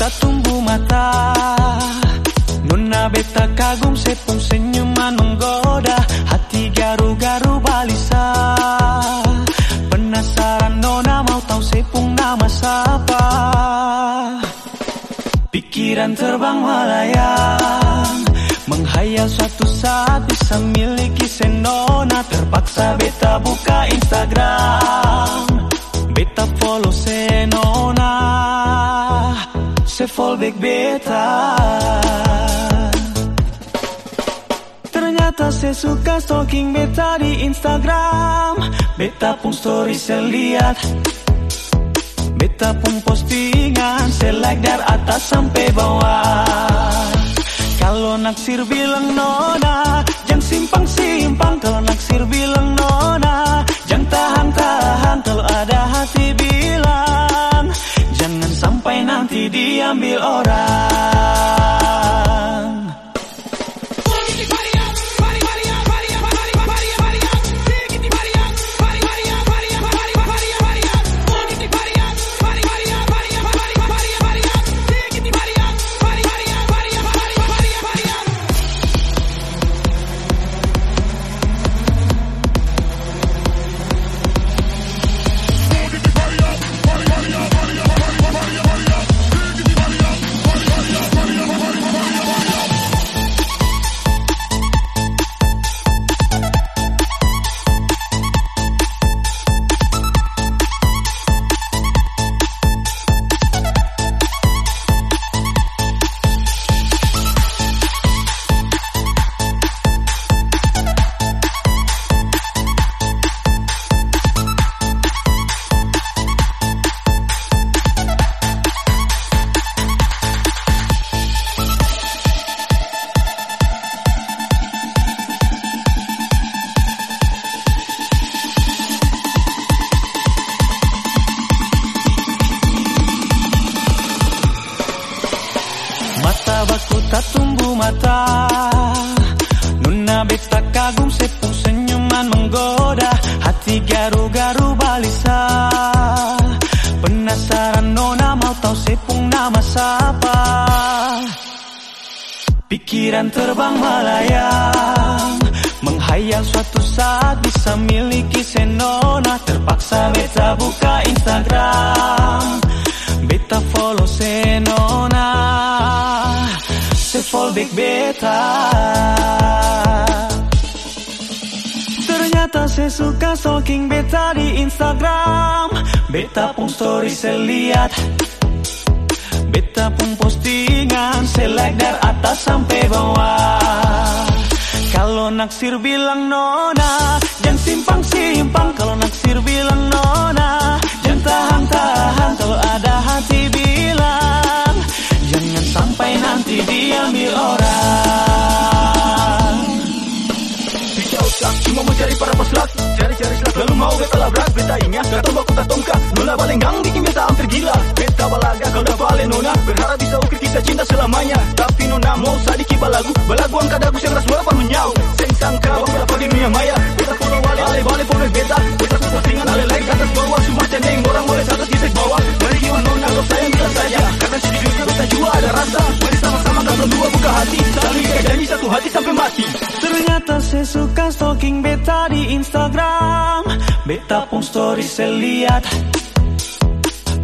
tak tumbuh mata. Nona beta kagum sepung senyuman menggoda Hati garu-garu balisa. Penasaran Nona mau tahu sepung nama siapa Pikiran terbang melayang. Menghayal suatu saat bisa miliki senona. Terpaksa beta buka Instagram. Beta follow senona. Se fallback beta. Ternyata saya suka stalking beta di Instagram. Beta pun story saya lihat. Beta pun postingan Saya like dari atas sampai bawah. Kalau naksir bilang nona Jangan simpang-simpang Kalau naksir bilang nona diambil orang Nuna beta kagum sepung senyuman menggoda Hati garu-garu balisa Penasaran nona mau tahu sepung nama siapa. Pikiran terbang melayang. Menghayal suatu saat bisa miliki senona. Terpaksa beta buka Instagram Saya suka stalking beta di Instagram. Beta pun story saya lihat. Beta pun postingan Saya like dari atas sampai bawah. Kalau naksir bilang nona Jangan simpang-simpang Kalau naksir bilang nona Jangan tahan-tahan Kalau ada hati bilang Beta ingat kata baku tak tongka Nona balenggang bikin beta hampir gila. Beta balaga kau dah balik nona Berharap bisa ukir kita cinta selamanya. Tapi nona mau sadiki balagu. Balagu angka dagus yang rasuah apa menyau. Seng sangka baku dapat di dunia maya. Beta follow wale Ale balik follow beta. Beta pun postingan ale like atas bawah Semua cendeng. Orang boleh satu kisah bawah. Mari jiwa nona kau sayang bila saja. Karena sejujurnya beta jua ada rasa. Mari sama-sama kau berdua buka hati. Saling ikat janji satu hati sampai mati. Ternyata saya suka stalking beta di Instagram Beta pun story saya lihat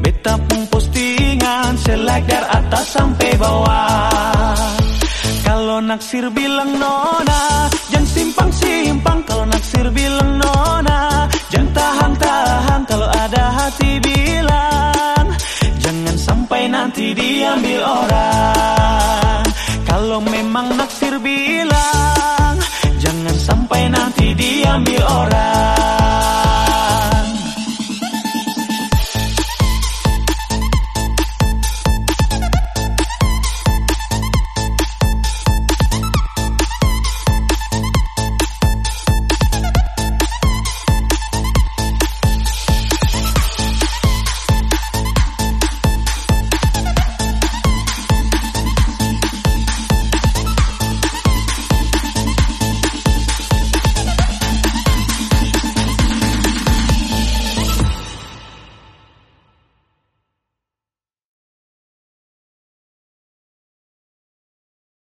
Beta pun postingan Saya like dari atas sampai bawah. Kalau naksir bilang nona Jangan simpang-simpang. Kalau naksir bilang nona Jangan tahan-tahan. Kalau ada hati bilang Jangan sampai nanti diambil orang. Kalau memang naksir bilang